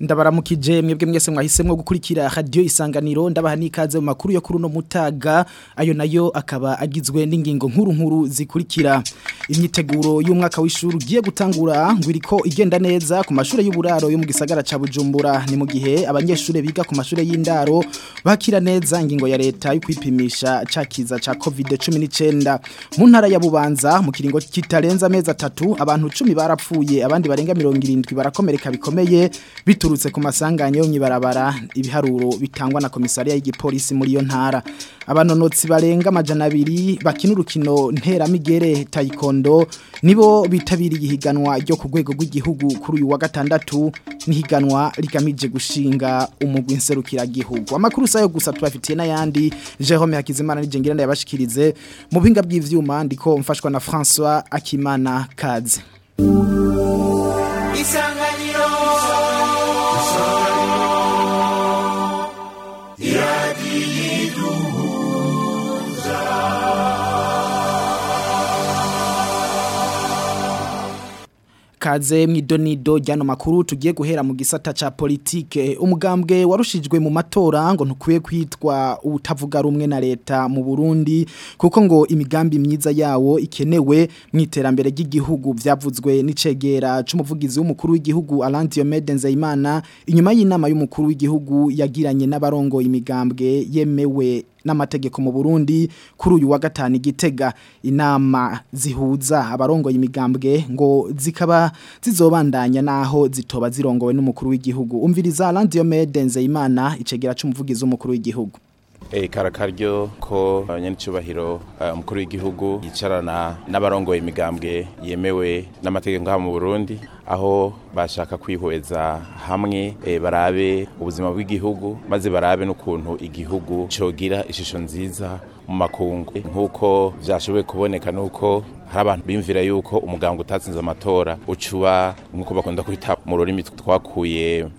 ndabaramukije mwebwe mwese mwahisemo gukurikira radio isanganiro ndabaha nikaze mu makuru yo kuri no mutaga ayo nayo akaba agizwe n'ingingo nkuru nkuru zikurikira imyiteguro y'umwaka w'ishuri ugiye gutangura ngo iriko igenda neza ku mashuri y'uburaro yo mu gisagara ca Bujumbura ni mu gihe abanyeshuri biga ku mashuri y'indaro bakira neza ingingo ya leta yo kwipimisha ca kiza ca COVID-19 mu ntara ya Bubanza mu kiringo kitarenza amezi atatu abantu 10 barapfuye abandi barenga 70 barakomereka bikomeye biturutse biturutse ku masanganya yo ibiharuro bitangwa na komisariya y'igipolisi muri iyo ntara abanonotsi barenga amajana abiri bakina urukino nteramigere taekwondo nibo bitabiriye ihiganwa ryo ku rwego rw'igihugu kuri uyu wa gatandatu n'ihiganwa rigamije gushinga umugwi nserukiragihugu amakuru sayo gusa tubafitiye n'ayandi Jerome Hakizimana n'ijengera ndayabashikirize mu binga by'ivyuma ndiko mfashwa na François Akimana Kaze Isang ikaze mwidonido ryano makuru tugiye guhera mu gisata cha politike umugambwe warushijwe mu matora ngo ntukwiye kwitwa ubutavuga rumwe na leta mu Burundi kuko ngo imigambi myiza yawo ikenewe mu iterambere ry'igihugu byavuzwe n'icegera c'umuvugizi w'umukuru w'igihugu Alain Diomede Nzeyimana inyuma y'inama y'umukuru w'igihugu yagiranye n'abarongo imigambwe yemewe n'amategeko mu Burundi kuri uyu wa gatanu igitega inama zihuza abarongoye imigambwe ngo zikaba zizobandanya naho zitoba zirongowe n'umukuru w'igihugu umviriza Landiomede Nzeyimana icegera c'umuvugizi w'umukuru w'igihugu Eh, karakaryo ko abanyagicyubahiro eh, eh, umukuru w'igihugu yicarana n'abarongoye imigambwe yemewe n'amategeko mu Burundi aho bashaka kwihweza hamwe barabe ubuzima bw'igihugu maze barabe n'ukuntu igihugu cyogira ishusho nziza mu makungu nk'uko byashoboye kuboneka n'uko hari abantu bimvira yuko umuganga utatsinze amatora ucuba nk'uko bakunda kwita mu rurimi twakuye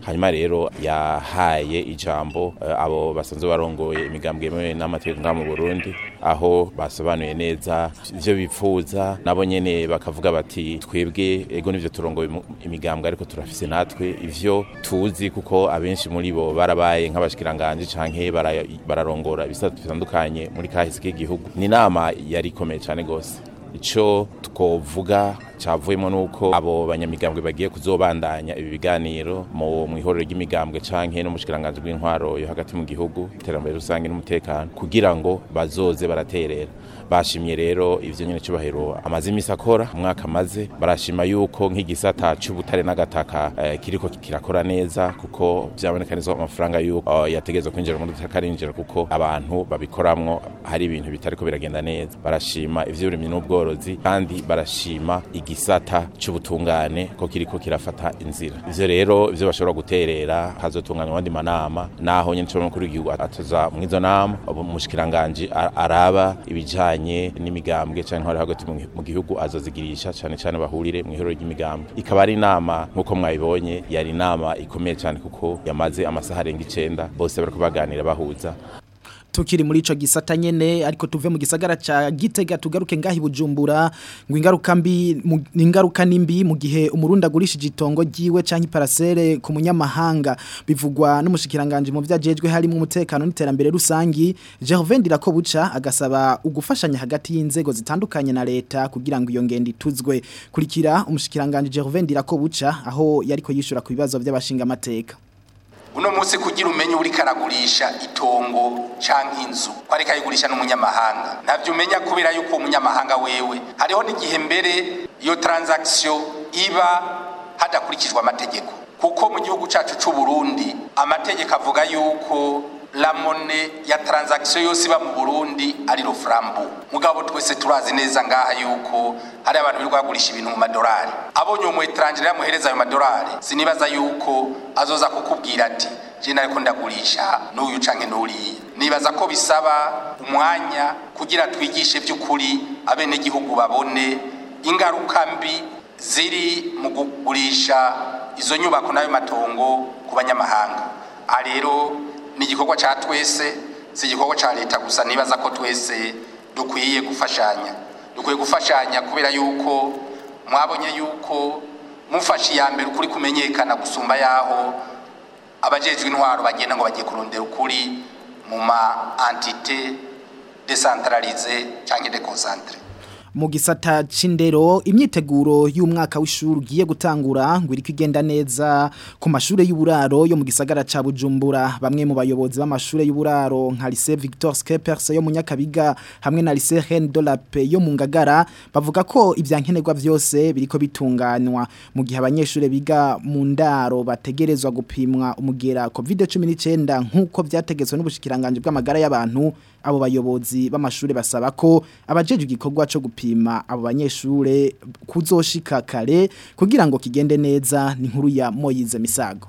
hanyuma rero yahaye ijambo eh, abo basanzwe barongoye imigambwe yemewe n'amategeko ngaha mu burundi aho basobanuye neza ibyo bipfuza nabo nyine bakavuga bati twebwe ego nibyo turongo imigambwe ariko turafise natwe ivyo tuzi kuko abenshi muri bo barabaye nk'abashikiranganje canke bararongora ibisata bitandukanye muri kahise k'igihugu ni inama yari ikomeye cyane rwose icyo twavuga cyavuyemo nuko abo banyamigambwe bagiye kuzobandanya ibi biganiro mu ihuriro ry'imigambwe canke no mushikiranganje bw'intwaro yo hagati mu gihugu iterambere rusange n'umutekano kugira ngo bazoze baraterera bashimye rero ivyo nyene cubahiro amaze imisi akora umwaka amaze barashima yuko nk'igisata c'ubutare n'agataka eh, kiriko kirakora neza kuko vyaboneka amafaranga yuko uh, oh, yategezwe kwinjira muri utakarinjira kuko abantu babikoramwo hari ibintu bitariko biragenda neza barashima ivy'uburimyi n'ubworozi kandi barashima gisata c'ubutungane ko kiriko kirafata inzira ivyo rero ivyo bashobora guterera hazotunganya abandi manama naho nyene cobora mukuru w'igihugu atoza mw'izo nama umushikiranganji araba ibijanye n'imigambwe canke hari hagati mu gihugu azozigirisha cane cane bahurire mu mw'ihuriro ry'imigambwe ikaba ari inama nk'uko mwabibonye yari inama ikomeye cane kuko yamaze amasaha arenga icenda bose bariko baganira bahuza tukiri muri ico gisata nyene ariko tuve mu gisagara ca Gitega tugaruke ngahi bujumbura ngo ingaruka mbi ingaruka nimbi mu gihe umurundi agurishije itongo giwe canke parasere ku munyamahanga bivugwa n'umushikiranganje mu vyajejwe harimo umutekano n'iterambere rusangi Gervain Dirako buca agasaba ugufashanya hagati y'inzego zitandukanye na leta kugira ngo iyo ngendo ituzwe kurikira umushikiranganje Gervain Dirako buca aho yariko yishura ku bibazo by'abashinga amateka uno munsi kugira umenye uri karagurisha itongo canke inzu kwareka yigurisha n'umunyamahanga navyo umenya kubera yuko umunyamahanga wewe hariho n'igihe mbere iyo transaction iba hadakurikijwe amategeko kuko mu gihugu cacu cy'u Burundi amategeko avuga yuko la ramone ya taranzagisiyo yose iba mu burundi ari rufurambu mugabo twese turazi neza ngaha yuko hari abantu biri ibintu mu madolari abonye uwo mwetarangira yamuhereza ayo madolari sinibaza yuko azoza kukubwira ati jina ariko ndagurisha n'uyu canke n'uriya nibaza ko bisaba umwanya kugira twigishe by'ukuri abenegihugu babone ingaruka mbi ziri mu kugurisha izo nyubako n'ayo matongo ku banyamahanga rero ni igikorwa cya twese si igikorwa cya leta gusa nibaza ko twese dukwiye gufashanya dukwiye gufashanya kubera yuko mwabonye yuko mufashe iya mbere ukuri kumenyekana gusumba yaho abajejwe intwaro bagenda ngo bagiye kurondera ukuri mu ma antite desantararize cyangwa dekonsantere Mugisata gisata c'indero imyiteguro y'umwaka w'ishuri ugiye gutangura ngo iriko igenda neza ku mashure y'uburaro yo mu gisagara ca Bujumbura bamwe mu bayobozi b'amashure y'uburaro nka Lycée Victor Skeperse yo mu Nyakabiga hamwe na Lycée Reine de la Paix yo mu Ngagara bavuga ko ibyankenerwa byose biriko bitunganywa mu gihe abanyeshure biga mu ndaro bategerezwa gupimwa umugera COVID-19 nkuko vyategetswe n'ubushikiranganje bw'amagara y'abantu abo bayobozi b'amashuri basaba ko abajeje igikorwa cyo gupima abo banyeshure kuzoshika kare kugira ngo kigende neza ni nkuru ya Moyize Misago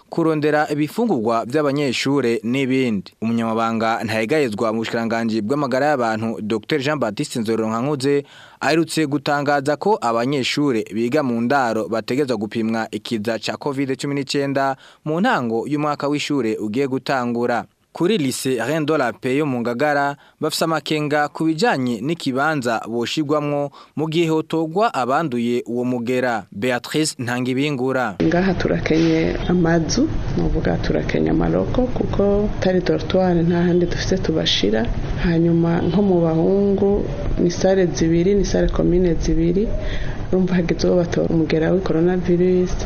kurondera ibifungurwa by'abanyeshure n'ibindi umunyamabanga ntayegayezwa mu bushikiranganji bw'amagara y'abantu dr jean batiste nzoronkankuze aherutse gutangaza ko abanyeshure biga mu ndaro bategezwa gupimwa ikiza cya covid cumi n'icyenda mu ntango y'umwaka w'ishure ugiye gutangura kuri lise rendo rape yo mu ngagara bafise amakenga ku bijyanye n'ikibanza boshigwamwo mu gihe hotogwa abanduye uwo mugera beatrice ntangibingura ngaha turakenye amazu nuvuga turakenye amaroko kuko tari dorotwari nta handi dufite tubashira hanyuma nko mu bahungu ni sale zibiri ni sale komine zibiri urumva hageze batora umugera wa korona virusi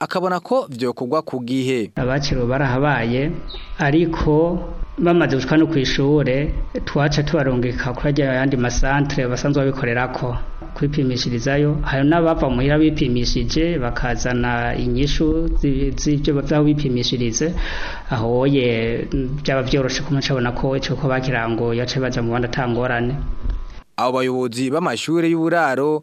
akabona ko vyokugwa ku gihe. Abakiro barahabaye ariko bamaze gushika no kwishure twaca tubarongeka kuri ajya yandi masantre basanzwe babikorerako kwipimishirizayo hari n'abava muhira bipimishije bakazana inyishu z'ibyo bava bipimishirize ahoye byaba byoroshe kumacabona ko cyo ko bakirango yace baza mu bandi atangorane abo bayobozi b'amashuri y'uburaro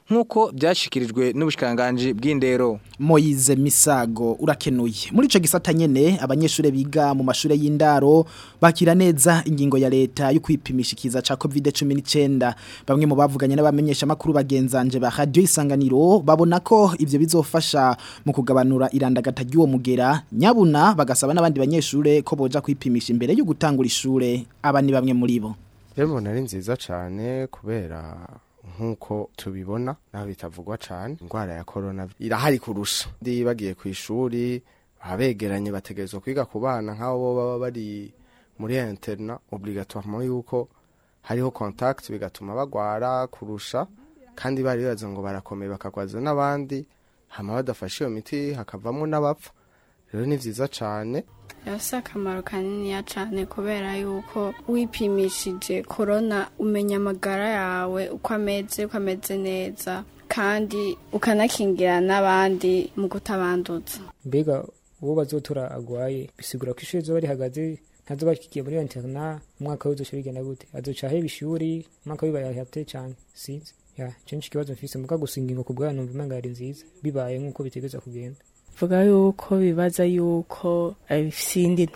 nk'uko byashyikirijwe n'ubushikiranganji bw'indero moyize misago urakenuye muri icyo gisata nyine abanyeshuri biga mu mashuri y'indaro y'uburaro bakira neza ingingo ya leta yo kwipimishikiza ikiza ca COVID-19 bamwe mu bavuganye n'abamenyesha makuru bagenzanje ba radio isanganiro babona ko ibyo bizofasha mu kugabanura irandagata ry'uwo mugera nyabuna bagasaba n'abandi banyeshure ko boja kwipimisha imbere yo gutangura ishure aba ni bamwe muri bo Demona ari nziza cyane kubera nk'uko tubibona naho bitavugwa cyane indwara ya corona irahari kurusha bagiye ku ishuri abegeranye bategerezwa kwiga ku bana nk'abo baba bari muri interina oburigatomu yuko hariho contact bigatuma bagwara kurusha kandi bari bibaza ngo barakomeye bakagwaza n'abandi hama badafashe iyo miti hakavamo n'abapfa rero ni byiza cyane yose akamaro kaniniya cyane kubera yuko wipimishije korona umenya amagara yawe uko ameze uko ameze neza kandi ukanakingira n'abandi mu kutabanduza mbega uwo bazotora agwaye bisigura ko ishuri zoba rihagaze ntazo bakigiye muri interna umwaka w'izoshure rigenda gute azoca aheba umwaka wibaye ahate cane sinzi ya censhi ikibazo mfise muga gusa ingingo ku bwayo numva imanga nziza bibaye nk'uko bitegeza kugenda Mvuga yuko bibaza yuko abifise eh, indi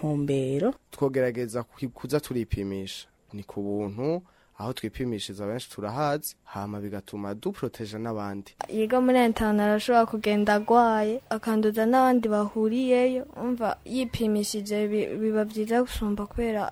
twogerageza kuza turipimisha ni ku buntu aho twipimishiza benshi turahazi hama bigatuma duproteja n'abandi yiga muri interne arashobora kugenda agwaye akanduza n'abandi bahuriyeyo umva yipimishije biba byiza gusumba kubera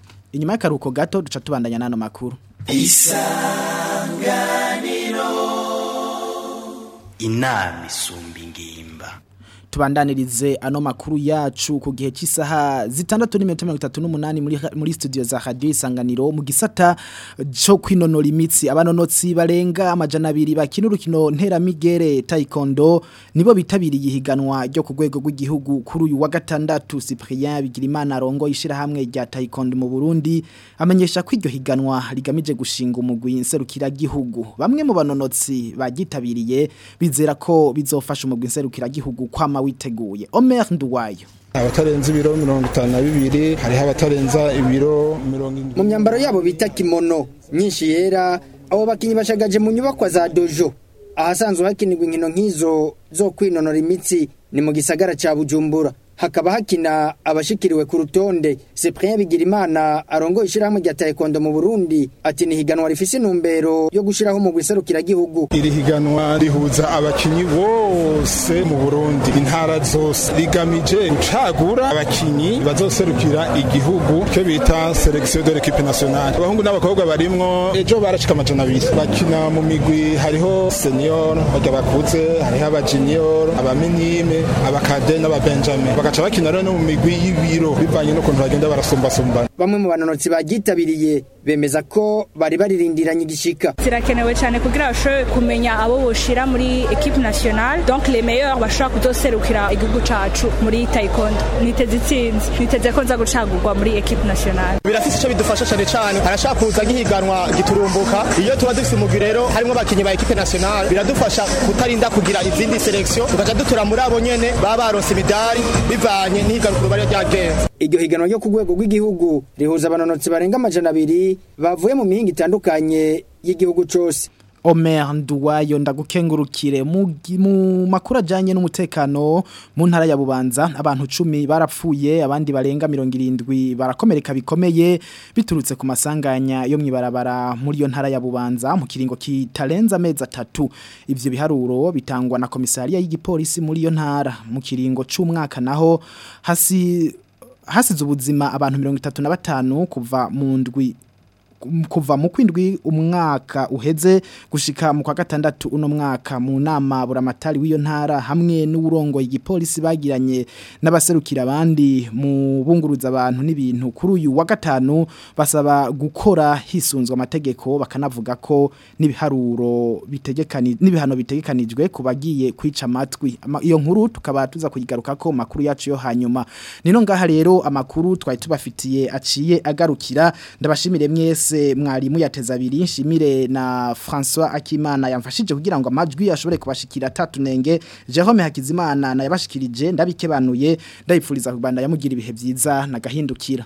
inyuma y'akaruhuko gato duca tubandanya n'ano makuru isanganiro inama isumba ingimbi tubandanirize ano makuru yacu ku gihe cy'isaha zitandatu n'iminota itatu n'umunani muri studio za radiyo isanganiro mu gisata cyo kwinonora imitsi abanonotsi barenga amajana abiri bakina urukino nteramigere taekwondo nibo bitabiriye ihiganwa ryo ku rwego rw'igihugu kuri uyu wa gatandatu cyprien bigirimana arongo ishyirahamwe rya taekwondo mu burundi amenyesha ko iryo higanwa rigamije gushinga umugwi nserukiragihugu bamwe mu banonotsi bagitabiriye bizera ko bizofasha umugwi nserukiragihugu kwama witeguye omer nduwayo abatarenze ibiro mirongo itanu na bibiri hariho abatarenza ibiro mirongo mu myambaro yabo bita kimono nyinshi yera abo bakinnyi bashagaje mu nyubakwa za dojo ahasanzwe hakinirwa inkino nk'izo zo kwinonora imitsi ni mu gisagara cya bujumbura hakaba hakina abashikiriwe ku rutonde Cyprien Bigirimana arongo ishyirahamwe rya taekwondo mu Burundi ati ni higanwa rifise intumbero yo gushiraho mu guserukira gihugu iri higanwa rihuza abakinyi bose mu Burundi intara zose rigamije gucagura abakinyi bazoserukira igihugu cyo bita selection de l'équipe nationale abahungu n'abakobwa barimwo ejo barashika amajana abiri bakina mu migwi hariho senior bajya bakuze hariho abajunior abamenyime n’aba n'ababenjamin bagaca bakinana no mu migwi y'ibiro bivanye n'ukuntu bagenda barasumba bamwe mu banonotsi bagitabiriye bemeza ko bari baririndiranye igishika zirakenewe cyane kugira bashobore kumenya abo boshira muri ekipe nationale donc les meilleurs bashobora kudoserukira igihugu cacu muri taekwondo niteze itsinzi niteze ko nza gucagurwa muri ekipe nationale birafise ico bidufasha cyane cyane harashaka kuza nk'ihiganwa giturumbuka iyo tuba dufise umugwi rero harimo abakinyi ba ekipe nationale biradufasha kutarinda kugira izindi selection tukaja dutura muri abo nyene baba baronse imidari bivanye n'ihiganwa rya genze iryo higanwa ryo ku rwego rw'igihugu rihuza abanonotsi barenga amajana abiri bavuye mu mihinga itandukanye y'igihugu cyose Omer Nduwayo ndagukengurukire mu makuru ajyanye n'umutekano mu ntara ya Bubanza abantu cumi barapfuye abandi barenga mirongo irindwi barakomereka bikomeye biturutse ku masanganya yo mwibarabara muri yo ntara ya Bubanza mu kiringo kitarenza amezi atatu ibyo biharuro bitangwa na komisariya y'igipolisi muri yo ntara mu kiringo cy’umwaka naho hasi hasize ubuzima abantu mirongo itatu na batanu kuva mu ndwi kuva mu kwindwi umwaka uheze gushika mu kwa gatandatu uno mwaka mu nama buramatari w'iyo ntara hamwe n'uburongoye igipolisi bagiranye n'abaserukira abandi mu bunguruza abantu n'ibintu kuri uyu wa gatanu basaba gukora hisunzwe amategeko bakanavuga ko n'ibiharuro bitegekani n'ibihano bitegekanijwe bagiye kwica amatwi iyo nkuru tukaba tuza kuyigaruka ko makuru yacu yo hanyuma nino ngaha rero amakuru twari tubafitiye aciye agarukira ndabashimire mwese bose mwarimu yateze abiri nshimire na François Akimana yamfashije kugira ngo amajwi ashobore kubashikira tatu nenge Jerome Hakizimana nayabashikirije ndabikebanuye ndayifuriza ku Rwanda yamugira ibihe byiza nagahindukira